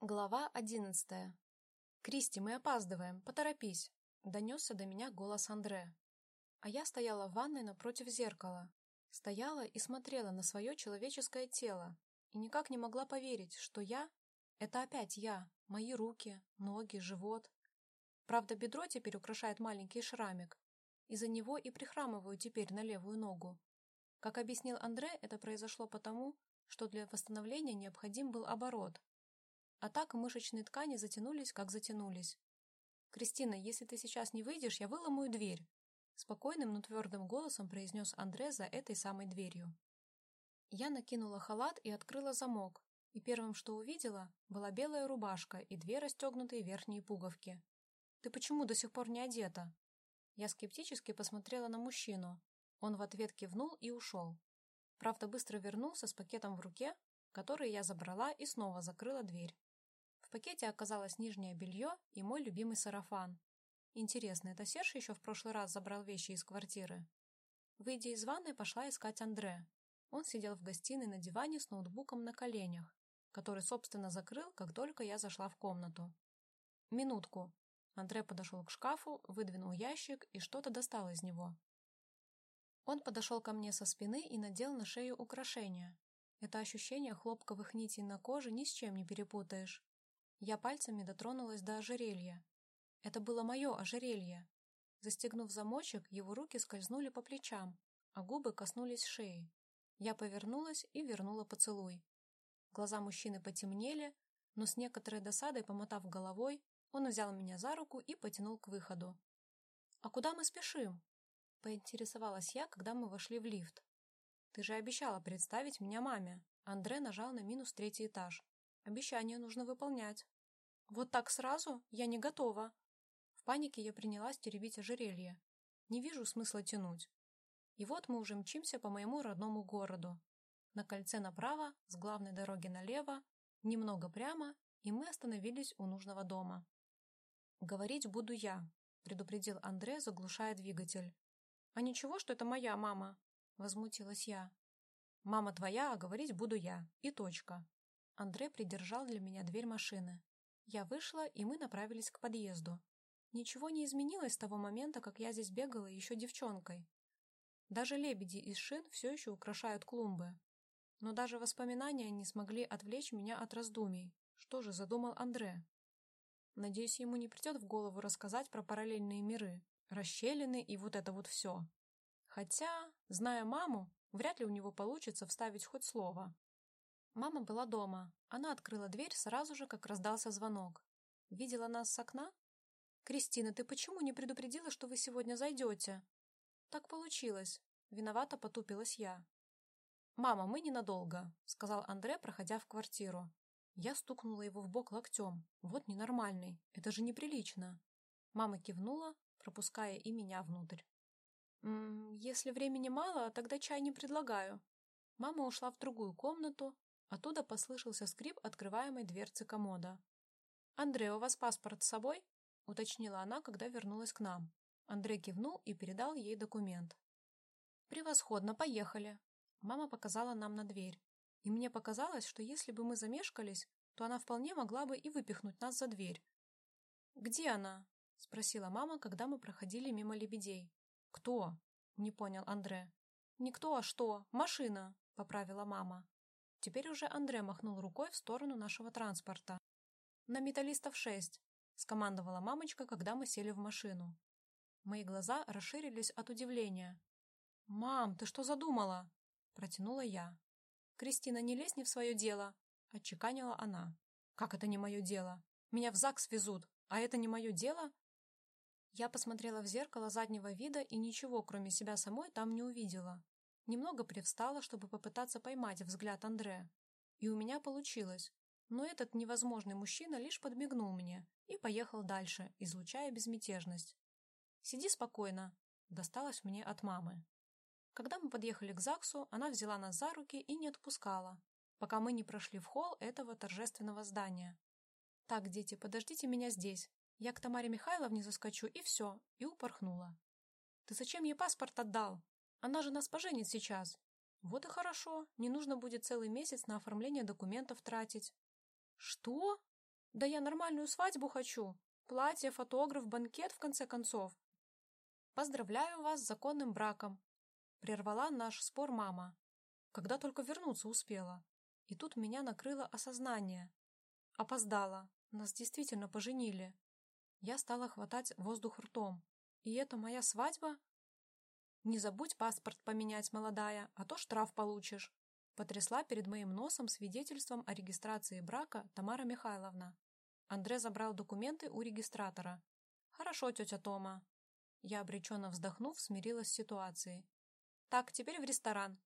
Глава одиннадцатая. «Кристи, мы опаздываем, поторопись!» — донесся до меня голос Андре. А я стояла в ванной напротив зеркала. Стояла и смотрела на свое человеческое тело и никак не могла поверить, что я — это опять я, мои руки, ноги, живот. Правда, бедро теперь украшает маленький шрамик. Из-за него и прихрамываю теперь на левую ногу. Как объяснил Андре, это произошло потому, что для восстановления необходим был оборот, а так мышечные ткани затянулись, как затянулись. «Кристина, если ты сейчас не выйдешь, я выломаю дверь», спокойным, но твердым голосом произнес Андре за этой самой дверью. Я накинула халат и открыла замок, и первым, что увидела, была белая рубашка и две расстегнутые верхние пуговки. «Ты почему до сих пор не одета?» Я скептически посмотрела на мужчину. Он в ответ кивнул и ушел. Правда, быстро вернулся с пакетом в руке, который я забрала и снова закрыла дверь. В пакете оказалось нижнее белье и мой любимый сарафан. Интересно, это Серж еще в прошлый раз забрал вещи из квартиры? Выйдя из ванной, пошла искать Андре. Он сидел в гостиной на диване с ноутбуком на коленях, который, собственно, закрыл, как только я зашла в комнату. «Минутку». Андре подошел к шкафу, выдвинул ящик и что-то достал из него. Он подошел ко мне со спины и надел на шею украшения. Это ощущение хлопковых нитей на коже ни с чем не перепутаешь. Я пальцами дотронулась до ожерелья. Это было мое ожерелье. Застегнув замочек, его руки скользнули по плечам, а губы коснулись шеи. Я повернулась и вернула поцелуй. Глаза мужчины потемнели, но с некоторой досадой, помотав головой, он взял меня за руку и потянул к выходу. «А куда мы спешим?» — поинтересовалась я, когда мы вошли в лифт. «Ты же обещала представить меня маме». Андре нажал на минус третий этаж. Обещание нужно выполнять. Вот так сразу я не готова. В панике я принялась теребить ожерелье. Не вижу смысла тянуть. И вот мы уже мчимся по моему родному городу. На кольце направо, с главной дороги налево, немного прямо, и мы остановились у нужного дома. «Говорить буду я», — предупредил Андре, заглушая двигатель. «А ничего, что это моя мама?» — возмутилась я. «Мама твоя, а говорить буду я. И точка», Андре придержал для меня дверь машины. Я вышла, и мы направились к подъезду. Ничего не изменилось с того момента, как я здесь бегала еще девчонкой. Даже лебеди из шин все еще украшают клумбы. Но даже воспоминания не смогли отвлечь меня от раздумий. Что же задумал Андре? Надеюсь, ему не придет в голову рассказать про параллельные миры, расщелины и вот это вот все. Хотя, зная маму, вряд ли у него получится вставить хоть слово. Мама была дома. Она открыла дверь сразу же, как раздался звонок. Видела нас с окна? «Кристина, ты почему не предупредила, что вы сегодня зайдете?» «Так получилось». Виновато потупилась я. «Мама, мы ненадолго», — сказал Андре, проходя в квартиру. Я стукнула его в бок локтем. Вот ненормальный. Это же неприлично. Мама кивнула, пропуская и меня внутрь. «М -м, «Если времени мало, тогда чай не предлагаю». Мама ушла в другую комнату, Оттуда послышался скрип открываемой дверцы комода. «Андрей, у вас паспорт с собой?» — уточнила она, когда вернулась к нам. Андрей кивнул и передал ей документ. «Превосходно, поехали!» Мама показала нам на дверь. И мне показалось, что если бы мы замешкались, то она вполне могла бы и выпихнуть нас за дверь. «Где она?» — спросила мама, когда мы проходили мимо лебедей. «Кто?» — не понял Андре. «Не кто, а что? Машина!» — поправила мама. Теперь уже Андре махнул рукой в сторону нашего транспорта. «На металлистов шесть», — скомандовала мамочка, когда мы сели в машину. Мои глаза расширились от удивления. «Мам, ты что задумала?» — протянула я. «Кристина, не лезь не в свое дело», — отчеканила она. «Как это не мое дело? Меня в ЗАГС везут, а это не мое дело?» Я посмотрела в зеркало заднего вида и ничего, кроме себя самой, там не увидела. Немного привстала, чтобы попытаться поймать взгляд Андре. И у меня получилось. Но этот невозможный мужчина лишь подмигнул мне и поехал дальше, излучая безмятежность. «Сиди спокойно», — досталось мне от мамы. Когда мы подъехали к ЗАГСу, она взяла нас за руки и не отпускала, пока мы не прошли в холл этого торжественного здания. «Так, дети, подождите меня здесь. Я к Тамаре Михайловне заскочу, и все», и упорхнула. «Ты зачем ей паспорт отдал?» Она же нас поженит сейчас. Вот и хорошо, не нужно будет целый месяц на оформление документов тратить. Что? Да я нормальную свадьбу хочу. Платье, фотограф, банкет, в конце концов. Поздравляю вас с законным браком. Прервала наш спор мама. Когда только вернуться успела. И тут меня накрыло осознание. Опоздала. Нас действительно поженили. Я стала хватать воздух ртом. И это моя свадьба? Не забудь паспорт поменять, молодая, а то штраф получишь. Потрясла перед моим носом свидетельством о регистрации брака Тамара Михайловна. Андре забрал документы у регистратора. «Хорошо, тетя Тома». Я, обреченно вздохнув, смирилась с ситуацией. «Так, теперь в ресторан».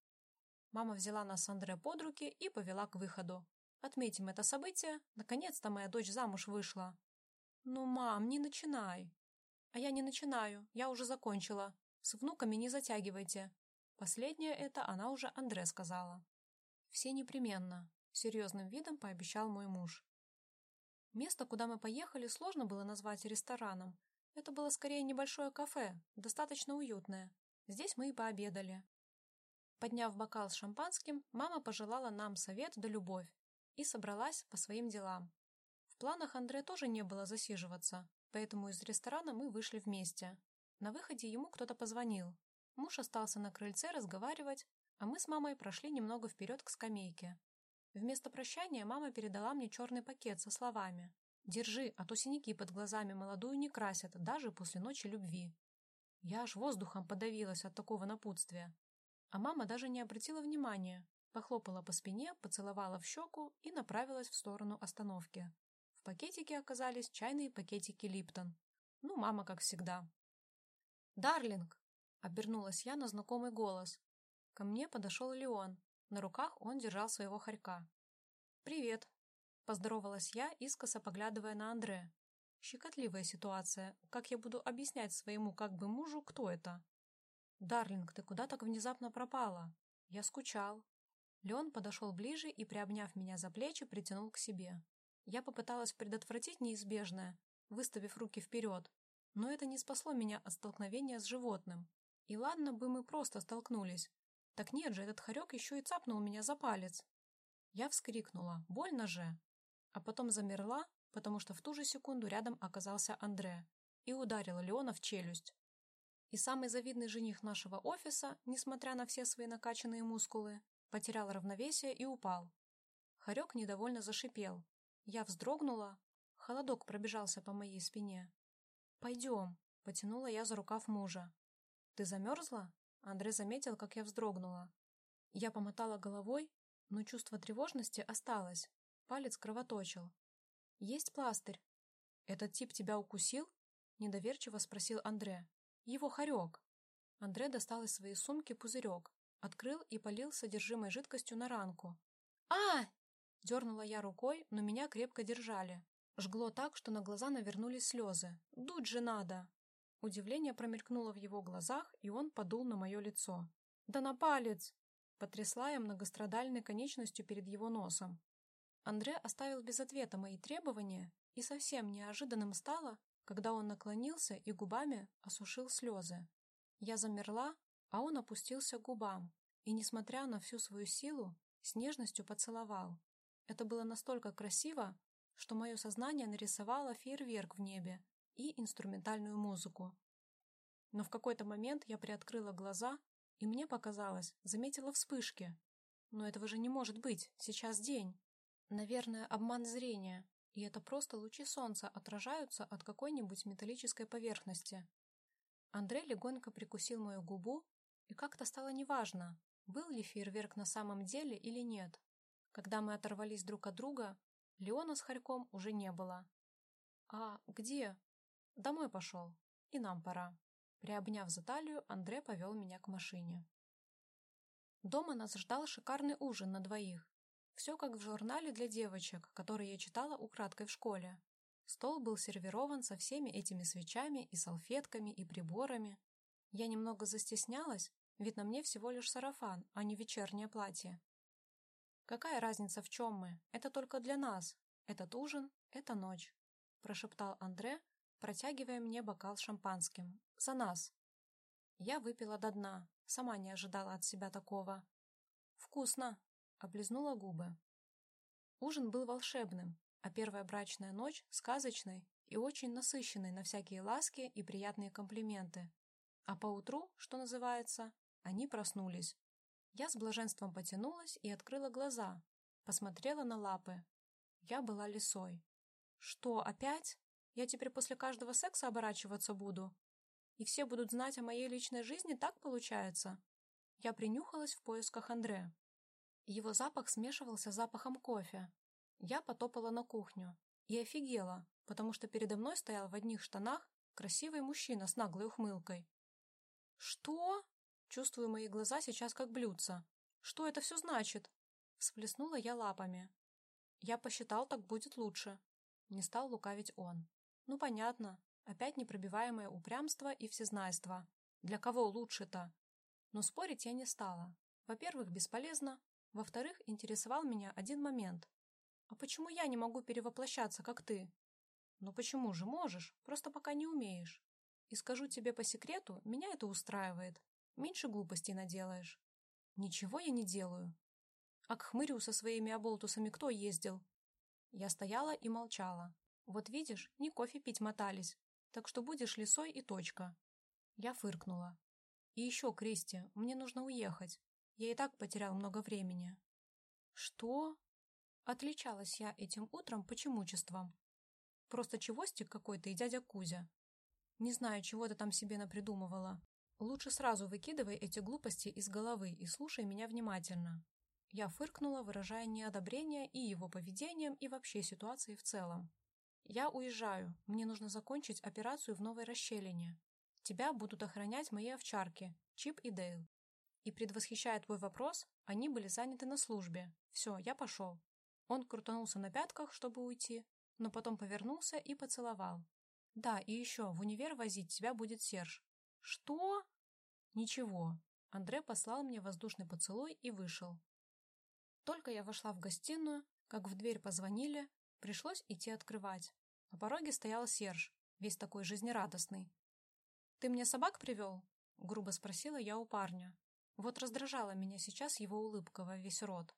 Мама взяла нас с Андре под руки и повела к выходу. Отметим это событие. Наконец-то моя дочь замуж вышла. «Ну, мам, не начинай». «А я не начинаю, я уже закончила. С внуками не затягивайте». Последнее это она уже Андре сказала. «Все непременно», — серьезным видом пообещал мой муж. Место, куда мы поехали, сложно было назвать рестораном. Это было скорее небольшое кафе, достаточно уютное. Здесь мы и пообедали. Подняв бокал с шампанским, мама пожелала нам совет да любовь и собралась по своим делам. В планах Андре тоже не было засиживаться, поэтому из ресторана мы вышли вместе. На выходе ему кто-то позвонил. Муж остался на крыльце разговаривать, а мы с мамой прошли немного вперед к скамейке. Вместо прощания мама передала мне черный пакет со словами «Держи, а то синяки под глазами молодую не красят, даже после ночи любви». Я аж воздухом подавилась от такого напутствия. А мама даже не обратила внимания, похлопала по спине, поцеловала в щеку и направилась в сторону остановки. В пакетике оказались чайные пакетики Липтон. Ну, мама, как всегда. «Дарлинг!» — обернулась я на знакомый голос. Ко мне подошел Леон, на руках он держал своего хорька. «Привет!» – поздоровалась я, искоса поглядывая на Андре. Щекотливая ситуация. Как я буду объяснять своему как бы мужу, кто это? «Дарлинг, ты куда так внезапно пропала?» Я скучал. Леон подошел ближе и, приобняв меня за плечи, притянул к себе. Я попыталась предотвратить неизбежное, выставив руки вперед, но это не спасло меня от столкновения с животным. И ладно бы мы просто столкнулись, так нет же, этот хорек еще и цапнул меня за палец. Я вскрикнула, больно же. А потом замерла, потому что в ту же секунду рядом оказался Андре и ударила Леона в челюсть. И самый завидный жених нашего офиса, несмотря на все свои накачанные мускулы, потерял равновесие и упал. Хорек недовольно зашипел. Я вздрогнула, холодок пробежался по моей спине. «Пойдем», — потянула я за рукав мужа. «Ты замерзла?» Андрей заметил, как я вздрогнула. Я помотала головой, но чувство тревожности осталось. Палец кровоточил. «Есть пластырь». «Этот тип тебя укусил?» Недоверчиво спросил Андре. «Его хорек». Андре достал из своей сумки пузырек, открыл и полил содержимой жидкостью на ранку. а Дернула я рукой, но меня крепко держали. Жгло так, что на глаза навернулись слезы. «Дуть же надо!» Удивление промелькнуло в его глазах, и он подул на мое лицо. «Да на палец!» Потрясла я многострадальной конечностью перед его носом. Андре оставил без ответа мои требования, и совсем неожиданным стало, когда он наклонился и губами осушил слезы. Я замерла, а он опустился к губам и, несмотря на всю свою силу, с нежностью поцеловал. Это было настолько красиво, что мое сознание нарисовало фейерверк в небе, и инструментальную музыку. Но в какой-то момент я приоткрыла глаза, и мне показалось, заметила вспышки. Но этого же не может быть, сейчас день. Наверное, обман зрения, и это просто лучи солнца отражаются от какой-нибудь металлической поверхности. Андрей легонько прикусил мою губу, и как-то стало неважно, был ли фейерверк на самом деле или нет. Когда мы оторвались друг от друга, Леона с Харьком уже не было. «А где?» Домой пошел. И нам пора. Приобняв за талию, Андре повел меня к машине. Дома нас ждал шикарный ужин на двоих. Все как в журнале для девочек, который я читала украдкой в школе. Стол был сервирован со всеми этими свечами и салфетками и приборами. Я немного застеснялась, ведь на мне всего лишь сарафан, а не вечернее платье. Какая разница в чем мы? Это только для нас. Этот ужин — это ночь, прошептал Андре, протягивая мне бокал с шампанским. «За нас!» Я выпила до дна, сама не ожидала от себя такого. «Вкусно!» — облизнула губы. Ужин был волшебным, а первая брачная ночь сказочной и очень насыщенной на всякие ласки и приятные комплименты. А поутру, что называется, они проснулись. Я с блаженством потянулась и открыла глаза, посмотрела на лапы. Я была лисой. Что, опять? Я теперь после каждого секса оборачиваться буду? И все будут знать о моей личной жизни, так получается? Я принюхалась в поисках Андре. Его запах смешивался с запахом кофе. Я потопала на кухню и офигела, потому что передо мной стоял в одних штанах красивый мужчина с наглой ухмылкой. «Что?» Чувствую мои глаза сейчас как блюдца. «Что это все значит?» Всплеснула я лапами. Я посчитал, так будет лучше. Не стал лукавить он. Ну, понятно. Опять непробиваемое упрямство и всезнайство. Для кого лучше-то? Но спорить я не стала. Во-первых, бесполезно. Во-вторых, интересовал меня один момент. А почему я не могу перевоплощаться, как ты? Ну почему же можешь, просто пока не умеешь. И скажу тебе по секрету, меня это устраивает. Меньше глупостей наделаешь. Ничего я не делаю. А к хмырю со своими оболтусами кто ездил? Я стояла и молчала. Вот видишь, не кофе пить мотались, так что будешь лисой и точка. Я фыркнула. И еще, Кристи, мне нужно уехать. Я и так потерял много времени. Что? Отличалась я этим утром почемучеством. Просто чевостик какой-то и дядя Кузя. Не знаю, чего ты там себе напридумывала. Лучше сразу выкидывай эти глупости из головы и слушай меня внимательно. Я фыркнула, выражая неодобрение и его поведением, и вообще ситуации в целом. Я уезжаю. Мне нужно закончить операцию в новой расщелине. Тебя будут охранять мои овчарки, Чип и Дейл. И предвосхищая твой вопрос, они были заняты на службе. Все, я пошел. Он крутанулся на пятках, чтобы уйти, но потом повернулся и поцеловал. Да, и еще, в универ возить тебя будет Серж. Что? Ничего. Андре послал мне воздушный поцелуй и вышел. Только я вошла в гостиную, как в дверь позвонили, пришлось идти открывать. На пороге стоял Серж, весь такой жизнерадостный. «Ты мне собак привел?» — грубо спросила я у парня. Вот раздражала меня сейчас его улыбка во весь рот.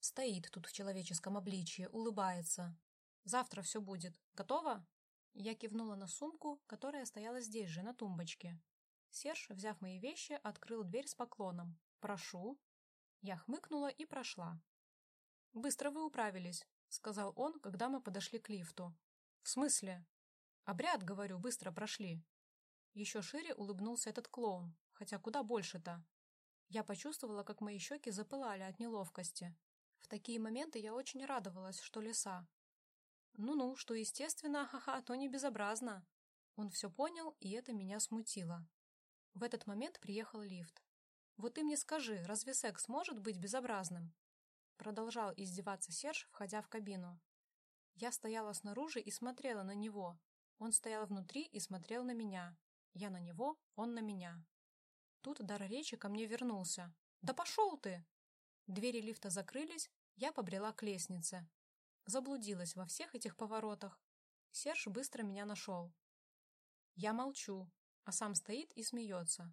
Стоит тут в человеческом обличье, улыбается. Завтра все будет. Готово? Я кивнула на сумку, которая стояла здесь же, на тумбочке. Серж, взяв мои вещи, открыл дверь с поклоном. «Прошу». Я хмыкнула и прошла. «Быстро вы управились», — сказал он, когда мы подошли к лифту. «В смысле?» «Обряд, говорю, быстро прошли». Еще шире улыбнулся этот клоун, хотя куда больше-то. Я почувствовала, как мои щеки запылали от неловкости. В такие моменты я очень радовалась, что лиса. Ну-ну, что естественно, ха-ха, то не безобразно. Он все понял, и это меня смутило. В этот момент приехал лифт. «Вот ты мне скажи, разве секс может быть безобразным?» Продолжал издеваться Серж, входя в кабину. Я стояла снаружи и смотрела на него. Он стоял внутри и смотрел на меня. Я на него, он на меня. Тут дар речи ко мне вернулся. «Да пошел ты!» Двери лифта закрылись, я побрела к лестнице. Заблудилась во всех этих поворотах. Серж быстро меня нашел. Я молчу, а сам стоит и смеется.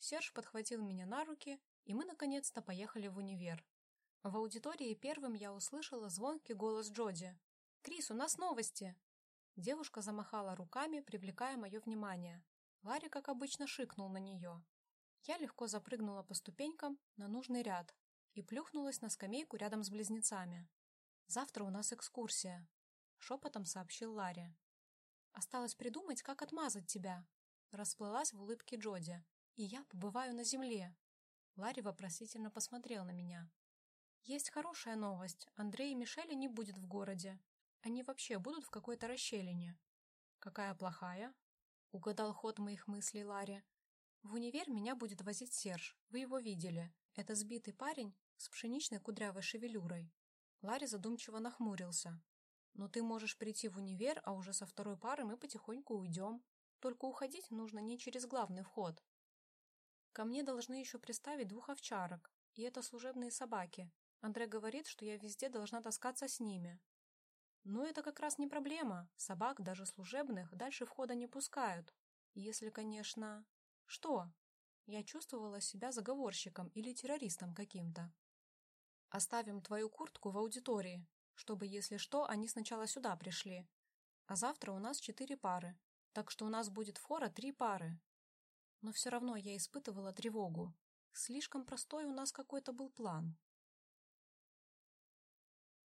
Серж подхватил меня на руки, и мы наконец-то поехали в универ. В аудитории первым я услышала звонкий голос Джоди. «Крис, у нас новости!» Девушка замахала руками, привлекая мое внимание. Ларри, как обычно, шикнул на нее. Я легко запрыгнула по ступенькам на нужный ряд и плюхнулась на скамейку рядом с близнецами. «Завтра у нас экскурсия», — шепотом сообщил Ларри. «Осталось придумать, как отмазать тебя», — расплылась в улыбке Джоди. «И я побываю на земле». Ларри вопросительно посмотрел на меня. «Есть хорошая новость. Андрей и Мишеля не будет в городе. Они вообще будут в какой-то расщелине». «Какая плохая?» Угадал ход моих мыслей Ларри. В универ меня будет возить Серж. Вы его видели. Это сбитый парень с пшеничной кудрявой шевелюрой. Ларри задумчиво нахмурился. Но ты можешь прийти в универ, а уже со второй пары мы потихоньку уйдем. Только уходить нужно не через главный вход. Ко мне должны еще приставить двух овчарок, и это служебные собаки. Андре говорит, что я везде должна таскаться с ними. Но это как раз не проблема. Собак, даже служебных, дальше входа не пускают. Если, конечно... Что? Я чувствовала себя заговорщиком или террористом каким-то. Оставим твою куртку в аудитории. чтобы, если что, они сначала сюда пришли. А завтра у нас четыре пары, так что у нас будет фора три пары. Но все равно я испытывала тревогу. Слишком простой у нас какой-то был план.